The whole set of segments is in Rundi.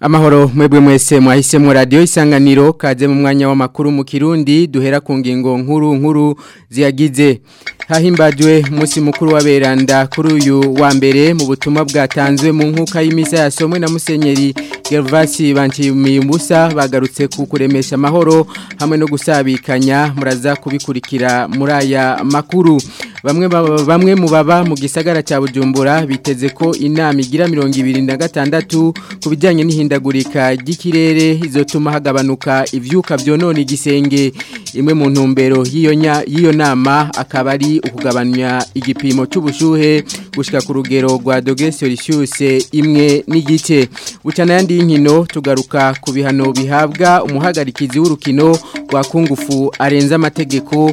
amahoro mwebwe mwese mwahisemo radiyo isanganiro kaze mu mwanya w'amakuru mu kirundi duhera ku ngingo nkuru nkuru ziyagize hahimbajwe umunsi mukuru w'aberanda kuri uyu wa mbere mu butumwa bwatanzwe mu nkuka y'imisa yasomwe na musenyeri gervasi banciye bagarutse ku kuremesha amahoro hamwe no gusabikanya muraza kubikurikira muri aya makuru bamwe bamwe mu baba mu gisagara cya bujumbura biteze ko inama igira mirongo ibiri na gatandatu ku bijyanye n'ihindagurika ihindagurika ry'ikirere izotuma hagabanuka ibyuka byonona igisenge imwe mu ntumbero y'iyo nama akaba ari ukugabanya igipimo cy'ubushyuhe gushika ku rugero rwa dogesyo rishyushye imwe n'igice bucana ayandi y'inkino tugaruka ku bihano bihabwa umuhagarikizi w'urukino rwa kungufu arenze amategeko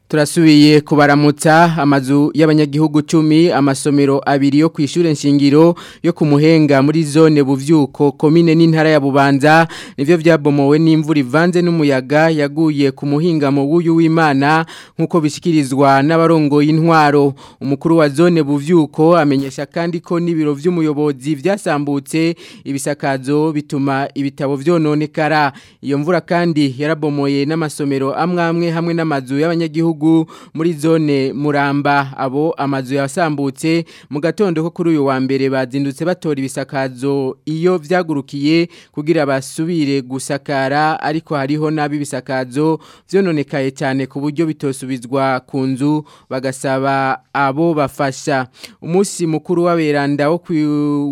turasubiye kubaramutsa amazu y'abanyagihugu cumi amasomero abiri yo kwishure nshingiro yo kumuhenga muri zone buvyuko komine n'intara ya Bubanza nivyo vyabomowe n'imvura ivanze n'umuyaga yaguye ku mu wuyu w'Imana nkuko bishikirizwa n'abarongo y'intwaro umukuru wa zone buvyuko amenyesha kandi ko n'ibiro vy'umuyobozi vyasambutse ibisakazo bituma ibitabo vyononekara iyo mvura kandi yarabomoye n'amasomero amwamwe hamwe n'amazu y'abanyagihugu gihugu muri zone muramba abo amazu yasambutse mu gatondo ko kuri uyu wa mbere bazindutse batora ibisakazo iyo byagurukiye kugira basubire gusakara ariko hariho nabi bisakazo byononekaye cyane ku buryo bitosubizwa ku nzu bagasaba abo bafasha umunsi mukuru w'aberanda wo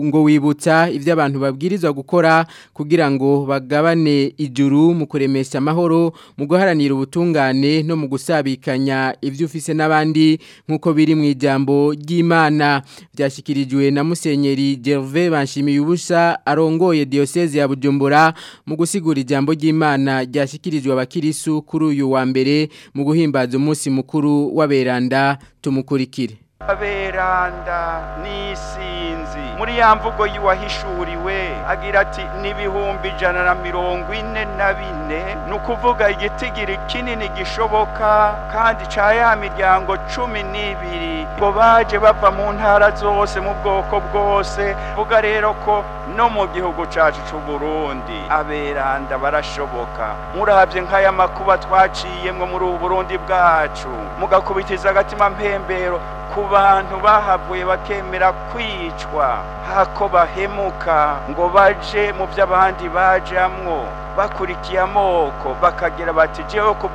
ngo wibutsa ibyo abantu babwirizwa gukora kugira ngo bagabane ijuru mu kuremesha amahoro mu guharanira ubutungane no mu gusabika gufatanya ibyo ufise n'abandi nk'uko biri mu ijambo ry'imana byashyikirijwe na musenyeri gerve banshimiye ubusa arongoye diyoseze ya bujumbura mu gusigura ijambo ry'imana ryashyikirijwe abakirisu kuri uyu wa mbere mu guhimbaza umunsi mukuru w'aberanda tumukurikire aberanda n'isinzi muri ya mvugo y'uwahishuriwe agira ati n'ibihumbi ijana na mirongo ine na bine ni ukuvuga igitigiri kinini gishoboka kandi cya ya miryango cumi n'ibiri ngo baje bava mu ntara zose mu bwoko bwose vuga rero ko no mu gihugu cyacu cy'u burundi aberanda barashoboka murabye nk'aya makuba twaciyemo muri ubu burundi bwacu mugakubitiza agatima mpembero ku bantu bahavuye bakemera kwicwa hako bahemuka ngo baje mu by’abandi abandi bakurikiye amoko bakagira bati jewe ku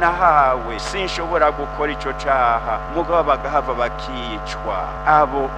nahawe sinshobora gukora icyo cyaha mugabo bagahava bakicwa abo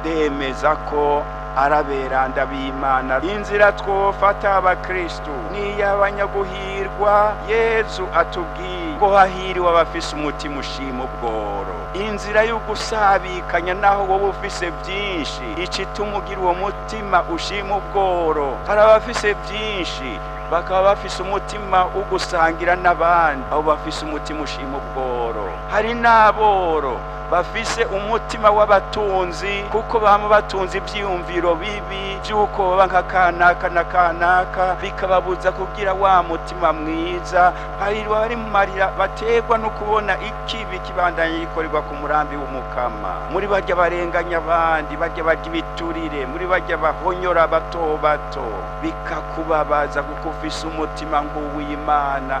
ndemeza ko arabera ndabimana inzira twofata abakristu ni iy'abanyaguhirwa yezu atubwiye ngo hahiriwe abafise umutima ushima ubworo inzira y'ugusabikanya naho wowe ufise byinshi ikituma ugira uwo mutima ushima ubworo hari abafise byinshi bakaba bafise umutima wo gusangira n'abandi abo bafise umutima ushima ubworo hari n'aboro bafise umutima w'abatunzi kuko bamwe batunze ibyiyumviro bibi by'uko baba nka kanaka na kanaka bikababuza kugira wa mutima mwiza barirwa bari mu marira baterwa no kubona ikibi kibandanye gikorerwa ku murambi w'umukama muri bajya barenganya abandi bajya barya ibiturire muri bajya bahonyora bato bato bikakubabaza kuko ufise umutima nk'uw'imana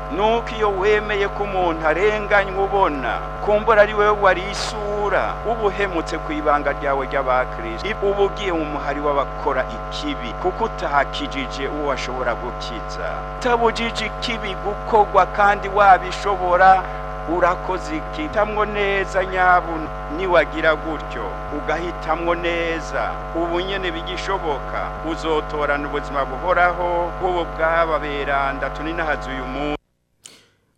nuko iyo wemeye ko umuntu arenganywa ubona kumbura ari wowe wari isura ukura uba uhemutse ku ibanga ryawe ry'abakirisitu uba ugiye mu muhari w'abakora ikibi kuko utahakijije uwo washobora gukitsa utabujije ikibi gukorwa kandi wabishobora urakoze ikitamwo neza nyabu niwagira gutyo ugahitamwo neza ubu nyine bigishoboka uzotorana ubuzima buhoraho bw'ubu bw'aba beranda uyu munsi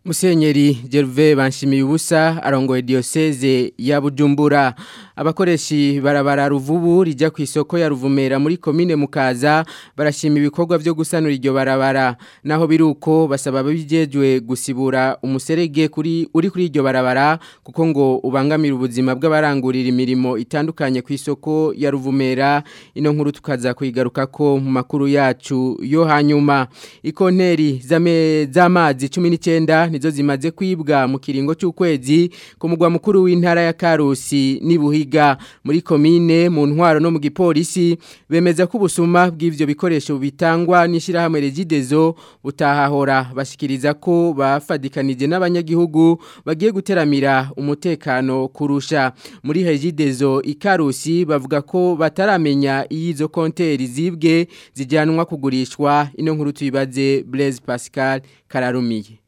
musenyeri Gerve banshimiye ubusa arongoye diocese ya Bujumbura abakoreshi barabara ruvubu rijya ku isoko ya ruvumera muri komine mukaza barashima ibikorwa byo gusanura iryo barabara naho biruko basaba babijejwe gusibura umuserege kuri uri kuri iryo barabara kuko ngo ubangamira ubuzima bw'abarangurira imirimo itandukanye ku isoko ya ruvumera ino nkuru tukaza kwigaruka ko mu makuru yacu yo hanyuma ikonteri z'amazi 19 nizo zimaze kwibwa mu kiringo cy'ukwezi ku mugwa mukuru w'intara ya Karusi n'ibuhiga muri komine mu ntwaro no mu gipolisi bemeza ko ubusuma bw'ivyo bikoresho bitangwa n'ishirahamwe Regidezo butahahora bashikiriza ko bafadikanije n'abanyagihugu bagiye guteramira umutekano kurusha muri Regidezo ikarusi bavuga ko bataramenya izo konteri zibwe zijyanwa kugurishwa ino nkuru tuyibaze Blaise Pascal kararumiye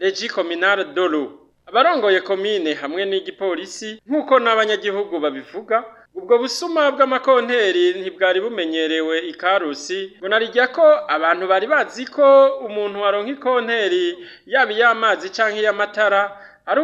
regi kominare dolo abarongoye komine hamwe n'igipolisi nk'uko n'abanyagihugu babivuga ubwo busuma bw'amakonteri ntibwari bumenyerewe i karusi ngo ko abantu bari bazi ko umuntu waronka ikonteri yaba iy'amazi cyangwa iy'amatara ari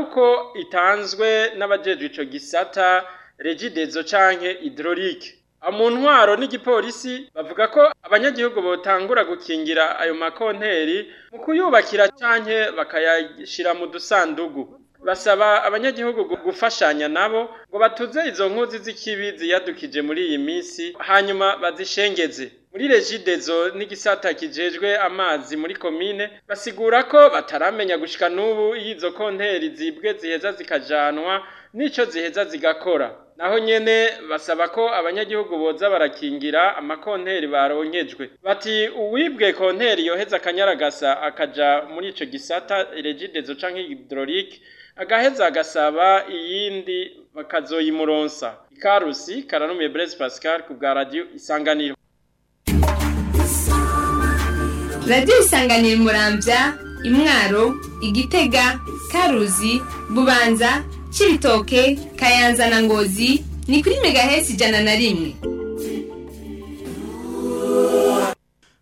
itanzwe n'abajejwe ico gisata regidezo canke hidrolike mu n'igipolisi bavuga ko abanyagihugu botangura gukingira ayo makonteri mu kuyubakira canke bakayashyira mu dusandugu basaba abanyagihugu gufashanya nabo ngo batuze izo nkozi z'ikibi ziyadukije muri iyi minsi hanyuma bazishengeze muri regidezo n'igisata kijejwe amazi muri komine basigura ko bataramenya gushika n'ubu iyo izo konteri zibwe ziheza zikajanwa n’icyo ziheza zigakora naho nyene basaba ko abanyagihugu boza barakingira amakonteri baronkejwe bati uwibwe konteri yoheza akanyaragasa akaja muri icyo gisata regidezo canke hidrolike agaheza agasaba iyindi bakazoyimuronsa ikarusi karanumiye Blaise Pascal ku bwa radio isanganiro radio isanganiro murambya imwaro igitega karuzi bubanza kiritoke kayanza na ngozi ni kuri megahesi ijana na rimwe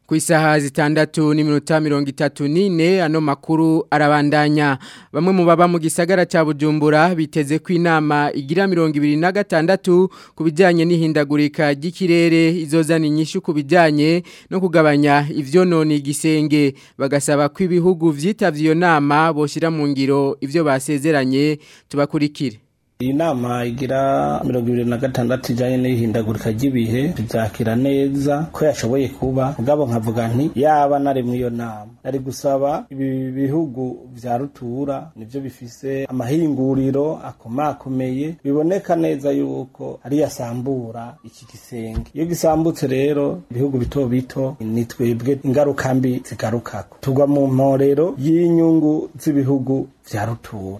ku isaha zitandatu n'iminota mirongo itatu n'ine ano makuru arabandanya bamwe mu baba mu gisagara cya bujumbura biteze ko inama igira mirongo ibiri na gatandatu ku bijyanye n'ihindagurika ry'ikirere izozana inyishyu ku bijyanye no kugabanya ibyonona igisenge bagasaba ko ibihugu byitabye iyo nama boshyira mu ngiro ibyo basezeranye tubakurikire iyi nama igira mirongo ibiri na gatandatu ijyanye n'ihindagurika ry'ibihe tubyakira neza ko yashoboye kuba ubwabo nkavuga nti yaba nari muri iyo nama nari gusaba ibi bihugu bya rutura nibyo bifise amahinguriro akomakomeye biboneka neza yuko ari yasambura iki gisenge iyo gisambutse rero ibihugu bito bito ni twebwe ingaruka mbi zigarukako tugwa mu mporero y'inyungu z'ibihugu vya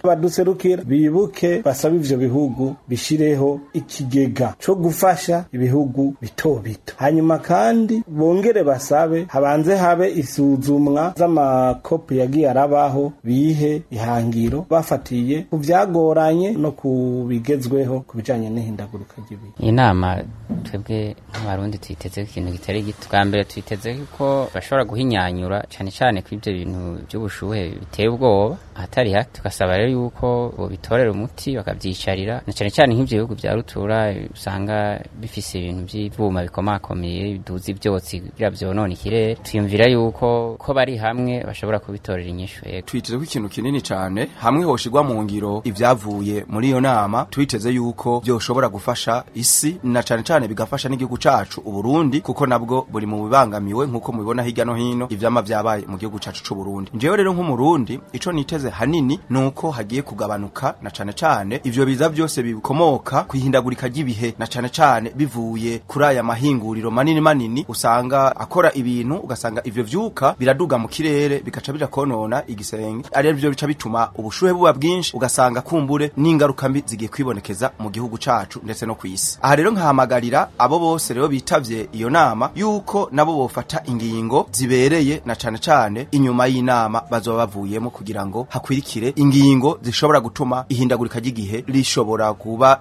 baduserukira bibuke basaba ivyo bihugu bishireho ikigega co gufasha ibihugu bito bito hanyuma kandi bongere basabe habanze habe isuzumwa z'amakopi yagiye arabaho bihe ihangiro bafatiye ku vyagoranye no ku bigezweho ku bijanye n'ihindaguruka ry'ibihe inama twebwe nk'abarundi tuyiteze ikintu kitari gito bwa mbere tuyiteze ko bashobora guhinyanyura cyane cyane ko ivyo bintu vy'ubushuhe biteye ubwoba ahatari hato tugasaba rero yuko bitorera umuti bakabyicarira na cyane cyane nk'ibyo bya rutura usanga bifise ibintu by'ibyuma bikomakomeye biduza ibyotsi bya byonona ikirere twiyumvira yuko ko bari hamwe bashobora kubitorera inyishu yego twiteze ko ikintu kinini cyane hamwe hoshigwa mu ngiro ibyavuye muri iyo nama twiteze yuko byoshobora gufasha isi na cyane cyane bigafasha n'igihugu cacu uburundi kuko nabwo buri mu bibangamiwe nk'uko mubibona hirya no hino ivyama byabaye mu gihugu cacu c'uburundi njewe rero nk'umurundi ico niteze hanini kinini nuko hagiye kugabanuka na cane cane ivyo biza byose bibikomoka kwihindagurika ry'ibihe na cane cane bivuye kuri aya mahinguriro manini manini usanga akora ibintu ugasanga ivyo vyuka biraduga mu kirere bigaca bija konona igisenge ari byo bica bituma ubushuhe buba bwinshi ugasanga kumbure n'ingaruka mbi zigiye kwibonekeza mu gihugu cacu ndetse no kwisi aha rero nkahamagarira abo bose rero bitavye iyo nama yuko nabo bofata ingingo zibereye na cane cane inyuma y'inama bazoba bavuyemo kugira ngo hakwirike kirekire ingingo zishobora gutuma ihindagurika ry'igihe rishobora kuba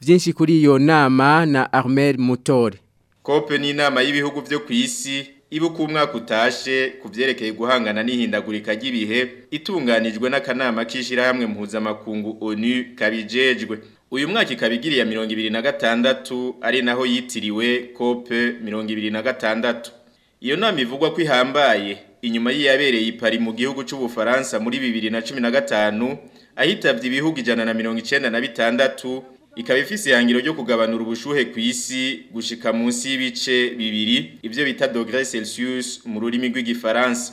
vyinshi kuri iyo nama na Armel Motor. COP ni inama y'ibihugu byo ku isi ibuka umwaka utashe kubyerekeye guhangana n'ihindagurika ry'ibihe itunganijwe n'akanama k'ishyirahamwe mpuzamakungu onu kabijejwe uyu mwaka ikaba ya mirongo ibiri na gatandatu ari naho yitiriwe kope mirongo ibiri na gatandatu iyo nama ivugwa ko ihambaye inyuma y'iyabereye ipari mu gihugu cy'ubufaransa muri bibiri na cumi na gatanu ahitabye ibihugu ijana na mirongo icyenda na bitandatu ikaba ifise ihangiro ryo kugabanura ubushuhe ku isi gushika munsi y'ibice bibiri ibyo bita dogere celsius mu rurimi rw'igifaransa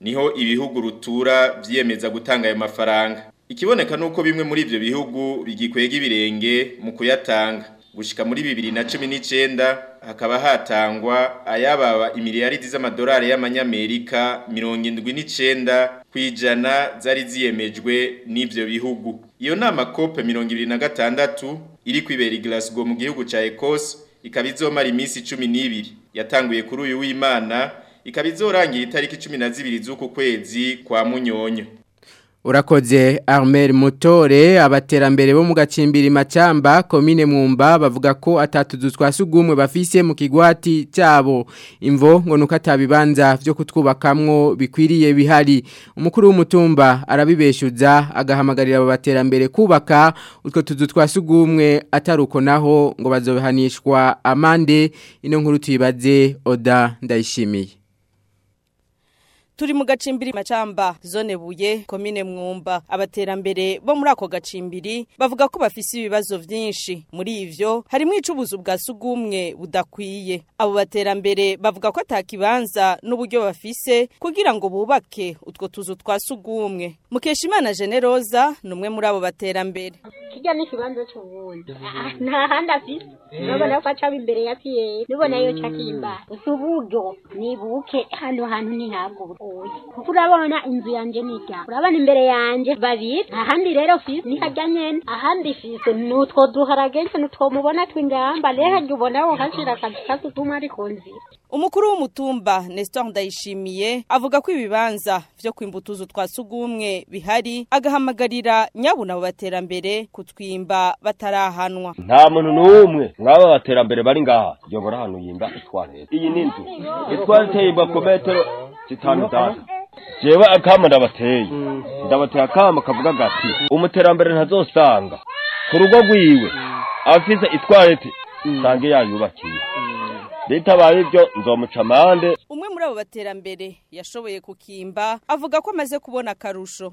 niho ibihugu rutura byiyemeza gutanga ayo mafaranga ikiboneka nuko bimwe muri ibyo bihugu bigikwega ibirenge mu kuyatanga gushyika muri bibiri na cumi n'icyenda hakaba hatangwa ayababa imiliyaridi z'amadolari y'amanyamerika mirongo indwi n'icyenda ku zari ziyemejwe n'ibyo bihugu Iyo nama COP 2026 iri kwibera i Glasgow mu gihugu ca Ecosse ikaba izomara iminsi 12 yatanguye kuri uyu w'Imana ikaba izorangira itariki 12 z'uku kwezi kwa Munyonyo. urakoze Armel Mutore abaterambere bo mu gacimbiri macyamba komine mwumba bavuga ko atatuzu twasugumwe bafise mu kigwati cyabo imvo ngo nuko byo kutwubakamwo bikwiriye bihari umukuru w'umutumba arabibeshyuza agahamagarira abo baterambere kubaka utwo tuzu twasugumwe ataruko naho ngo bazobihanishwa amande ino nkuru tuyibaze oda ndayishimiye turi mu gacimbiri macamba zone buye komine mwumba abaterambere bo muri ako gacimbiri bavuga ko bafise ibibazo byinshi muri ivyo harimo icubuzu bwa sugumwe budakwiye abo baterambere bavuga ko atakibanza n'uburyo bafise kugira ngo bubake utwo tuzu twa sugumwe mukeshimana generoza numwe muri abo baterambere hirya n'ikibanza cy'ubundi ah, nta afite eh. urabona ko acaba imbere ya piyeri nubona yo mm. cakimba uburyo nibuke hano hantu ntihabwo butoya kuko urabona inzu yanjye ni ijya urabona imbere yanjye babiri ahandi rero fisi ni hajya nyene ahandi fisi ni utwo duharagense ni mubona tw'ingamba rero hajya ubona wo hashira akazi kazituma ari ku nzira umukuru w'umutumba Nestor Ndayishimiye avuga ko ibibanza byo kwimbutuzo twa sugumwe bihari agahamagarira nyabuna baterambere kutwimba batarahanwa nta muntu n'umwe mwaba baterambere bari ngaha yobora hano yimba itwarete iyi ni inzu itwarete yimba ku metero zitanu zane jewe akama ndabateye ndabateye akama kavuga gati umuterambere ntazosanga ku rugo rwiwe afise itwarete sange yayubakiye bitabaye ibyo nzomuca amande umwe muri abo baterambere yashoboye kukimba avuga ko amaze kubona akarusho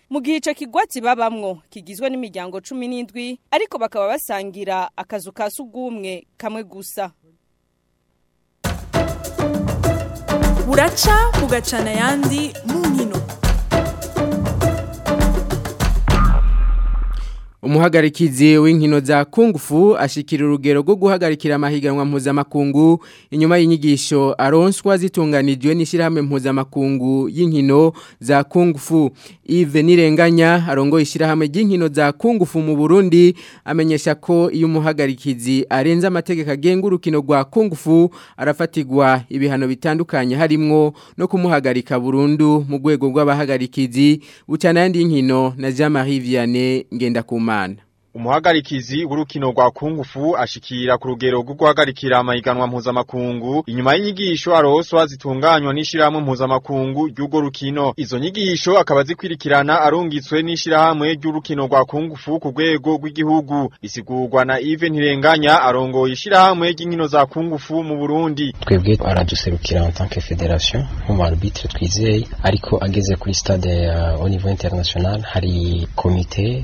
mu gihe icyo kigwa kibabamwo kigizwe n'imiryango cumi n'indwi ariko bakaba basangira akazu ka sugumwe kamwe gusa buraca bugacana ayandi mu nkino umuhagarikizi w'inkino za kungufu ashikira urugero rwo guhagarikira amahiganwa mpuzamakungu inyuma y'inyigisho aronswa zitunganijwe n'ishyirahamwe mpuzamakungu y'inkino za kungufu ive nirenganya arongoye ishyirahamwe ry'inkino za kungufu mu burundi amenyesha ko iyo umuhagarikizi arenze amategeko agenga urukino rwa kungufu arafatigwa ibihano bitandukanye harimo no kumuhagarika burundu mu rwego rw'abahagarikizi bucanayandi nkino na jean marie vianney kuma man umuhagarikizi urukino rwa kungufu ashikira ku rugero rwo guhagarikira amahiganwa mpuzamakungu inyuma y'inyigisho aroswa zitunganywa n'ishirahamwe mpuzamakungu ry'urwo rukino izo nyigisho akaba zikwirikirana arungitswe n'ishirahamwe ry'urukino rwa kungufu ku rwego rw'igihugu isigugwa na Yves Ntirenganya arongoye ishirahamwe ry'inkino za kungufu mu Burundi twebwe araduserukira en tant que arbitre twizeye ariko ageze kuri stade euh, au niveau international hari komite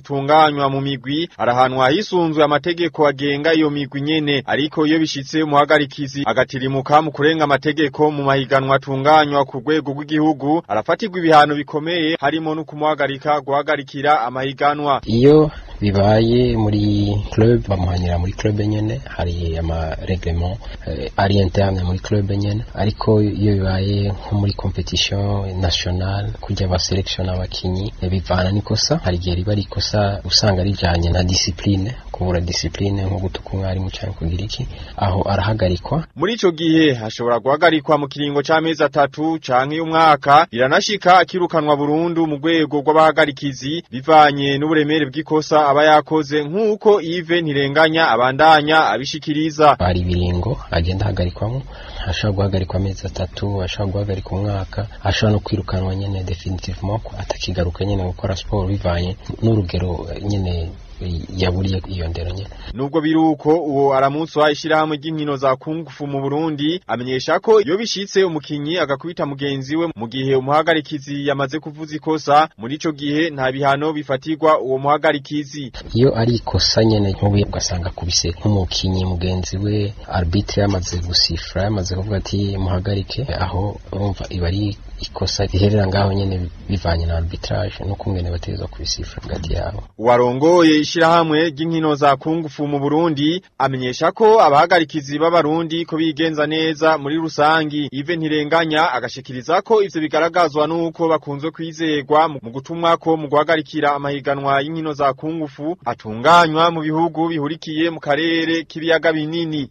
zitunganywa mu migwi arahanwa hisunzwe amategeko agenga iyo migwi nyene ariko iyo bishitse umuhagarikizi agatirimuka mu kurenga amategeko mu mahiganwa atunganywa ku rwego rw'igihugu arafatirwa ibihano bikomeye harimo no kumuhagarika guhagarikira amahiganwa iyo bibaye muri club bamuhanyira muri club nyene hari ama reglement eh, ari interne muri club nyene ariko iyo bibaye nko muri competition nationale umunani kujya baserekishona abakinnyi bivana n'ikosa hari igihe riba ari ikosa usanga rijyanye na disipline. kubura discipline nko gutuka mu cyane kugira iki aho arahagarikwa muri icyo gihe hashobora guhagarikwa mu kiringo cy'amezi atatu cyangwa mwaka iranashika akirukanwa burundu mu rwego rw'abahagarikizi bivanye n'uburemere bw'ikosa aba yakoze nk'uko ive ntirenganya abandanya abishikiriza hari ibiringo agenda ahagarikwamo ashobora guhagarikwa amezi atatu ashobora guhagarika umwaka ashobora no kwirukanwa nyine definitivement atakigaruka nyine gukora siporo bivanye n'urugero nyine yaburiye iyo ndero nyene nubwo biruko uwo aramunsi wa ishirahamwe ry'inkino za kungufu mu Burundi amenyesha ko iyo bishitse umukinyi agakubita mugenzi we mu gihe umuhagarikizi yamaze kuvuza ikosa muri ico gihe nta bihano bifatirwa uwo muhagarikizi iyo ari ikosa nyene nk'ubuye ugasanga kubise nk’umukinnyi mugenzi we arbitre yamaze gusifura yamaze kuvuga ati muhagarike aho urumva iba ari ikosa riherera ngaho nyine bivanye na arbitrage no kumwe bateza kubisifura hagati yabo warongoye ishyirahamwe ry'inkino za kungufu mu Burundi amenyesha ko abahagarikizi b'abarundi ko bigenza neza muri rusange ive ntirenganya agashikiriza ko ibyo bigaragazwa nuko bakunze kwizegwa mu gutumwa ko mu guhagarikira amahiganwa y'inkino za kungufu atunganywa mu bihugu bihurikiye mu karere k'ibiyaga binini